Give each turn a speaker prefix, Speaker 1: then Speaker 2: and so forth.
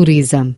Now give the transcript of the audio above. Speaker 1: tourism